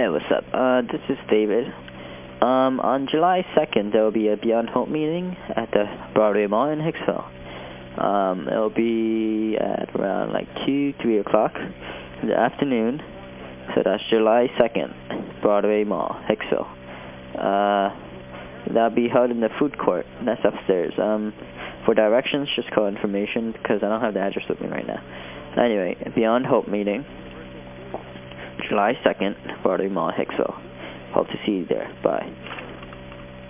Hey, what's up? Uh, this is David. Um, on July 2nd, there will be a Beyond Hope meeting at the Broadway Mall in Hicksville. Um, it'll be at around like 2, 3 o'clock in the afternoon. So that's July 2nd, Broadway Mall, Hicksville. Uh, that'll be held in the food court. That's upstairs. Um, for directions, just call information because I don't have the address with me right now. Anyway, Beyond Hope meeting, July 2nd, Broadway Mall, Hicksville. Hope to see you there. Bye.